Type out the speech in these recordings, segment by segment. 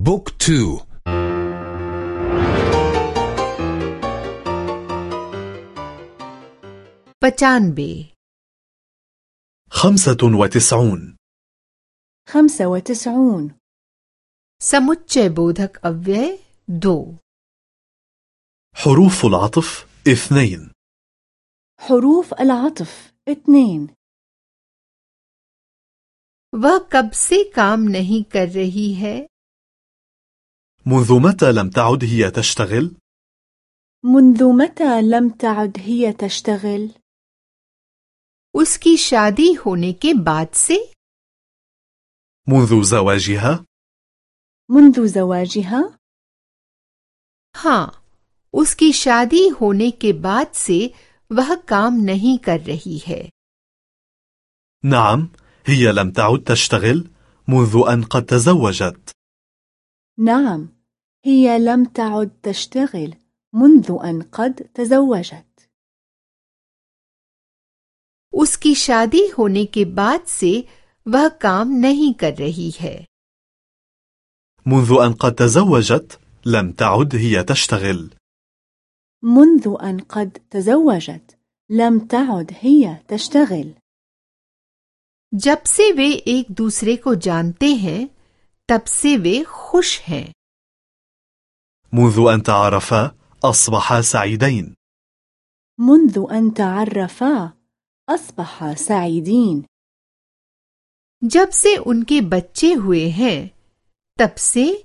بوك تو पचानबे خمسة وتسعون خمسة وتسعون समुच्चय बोधक अव्यय दो حروف العطف اثنين حروف العطف اثنين वह कब से काम नहीं कर रही है منذ متى لم تعد هي تشتغل؟ منذ متى لم تعد هي تشتغل؟ उसकी शादी होने के बाद से منذ زواجها؟ منذ زواجها؟ हाँ उसकी शादी होने के बाद से वह काम नहीं कर रही है نعم هي لم تعد تشتغل منذ أن قد تزوجت نعم هي لم تعد تشتغل منذ أن قد تزوجت उसकी शादी होने के बाद से वह काम नहीं कर रही है منذ أن قد تزوجت لم تعد هي تشتغل منذ أن قد تزوجت لم تعد هي تشتغل जब से वे एक दूसरे को जानते हैं तब से वे खुश हैं منذ أن تعرفا أصبحا سعيدين منذ أن تعرفا أصبحا سعيدين जब से उनके बच्चे हुए हैं तब से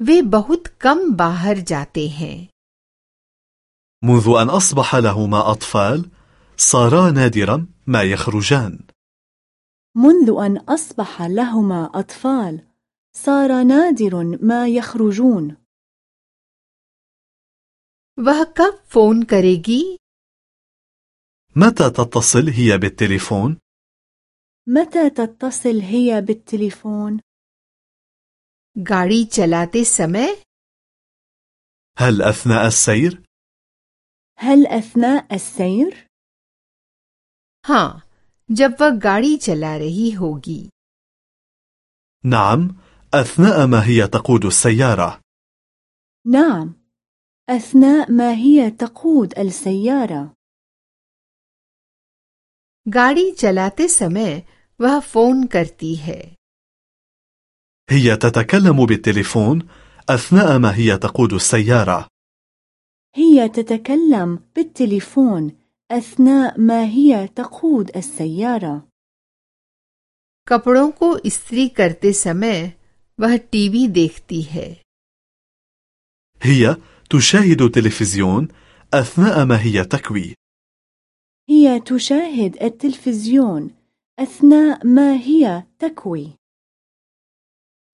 वे बहुत कम बाहर जाते हैं منذ أن أصبح لهما أطفال صارا نادرا ما يخرجان منذ أن أصبح لهما أطفال صار نادر ما يخرجون वह कब फोन करेगी متى تتصل هي بالتليفون؟ متى تتصل هي بالتليفون؟ गाड़ी चलाते समय هل أثناء السير؟ هل أثناء السير؟ हाँ जब वह गाड़ी चला रही होगी نعم أثناء ما هي تقود السيارة نعم أثناء ما هي تقود السيارة गाड़ी चलाते समय वह फोन करती है هي تتكلم بالتليفون أثناء ما هي تقود السيارة هي تتكلم بالتليفون أثناء ما هي تقود السيارة कपड़ों को इस्त्री करते समय वह टीवी देखती है هي تشاهد تلفزيون أثناء ما هي تكوي هي تشاهد التلفزيون أثناء ما هي تكوي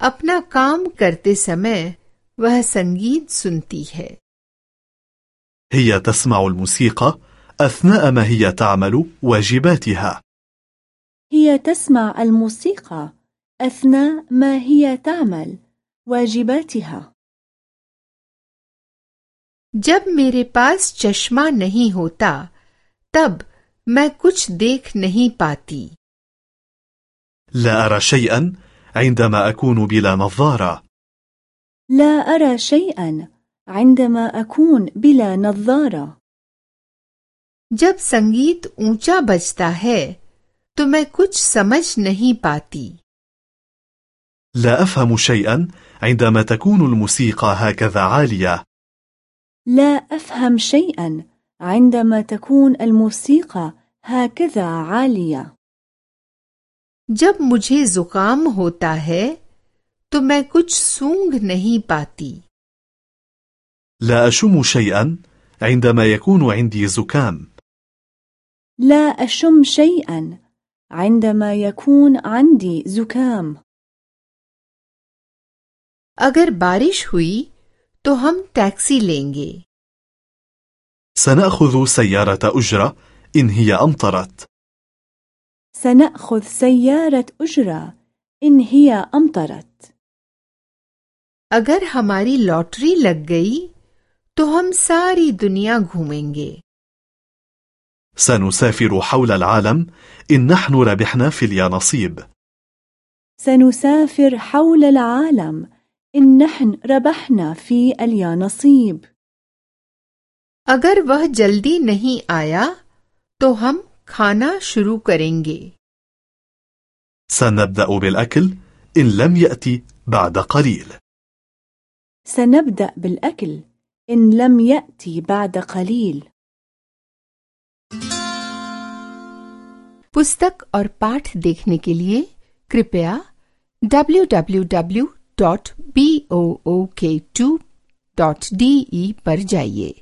अपना काम करते समय वह संगीत सुनती है هي تسمع الموسيقى أثناء ما هي تعمل واجباتها هي تسمع الموسيقى أثناء ما هي تعمل واجباتها जब मेरे पास चश्मा नहीं होता तब मैं कुछ देख नहीं पाती لا أرى شيئا عندما أكون بلا نظارة لا أرى شيئا عندما أكون بلا نظارة जब संगीत ऊंचा बजता है तो मैं कुछ समझ नहीं पाती لا أفهم شيئا عندما تكون الموسيقى هكذا عالية لا أفهم شيئا عندما تكون الموسيقى هكذا عالية जब मुझे जुकाम होता है तो मैं कुछ सूंघ नहीं पाती لا أشم شيئا عندما يكون عندي زكام لا أشم شيئا عندما يكون عندي زكام अगर बारिश हुई तो हम टैक्सी लेंगे سنأخذ سيارة أجرة إن هي أمطرت سنأخذ سيارة أجرة إن هي أمطرت अगर हमारी लॉटरी लग गई तो हम सारी दुनिया घूमेंगे سنسافر حول العالم إن نحن ربحنا في اليانصيب سنسافر حول العالم إن نحن ربحنا في اليا نصيب अगर वह जल्दी नहीं आया तो हम खाना शुरू करेंगे سنبدأ بالأكل إن لم يأتي بعد قليل سنبدأ بالأكل إن لم يأتي بعد قليل पुस्तक और पाठ देखने के लिए कृपया डॉट बी ओ ओ के टू डॉट डी ई पर जाइए।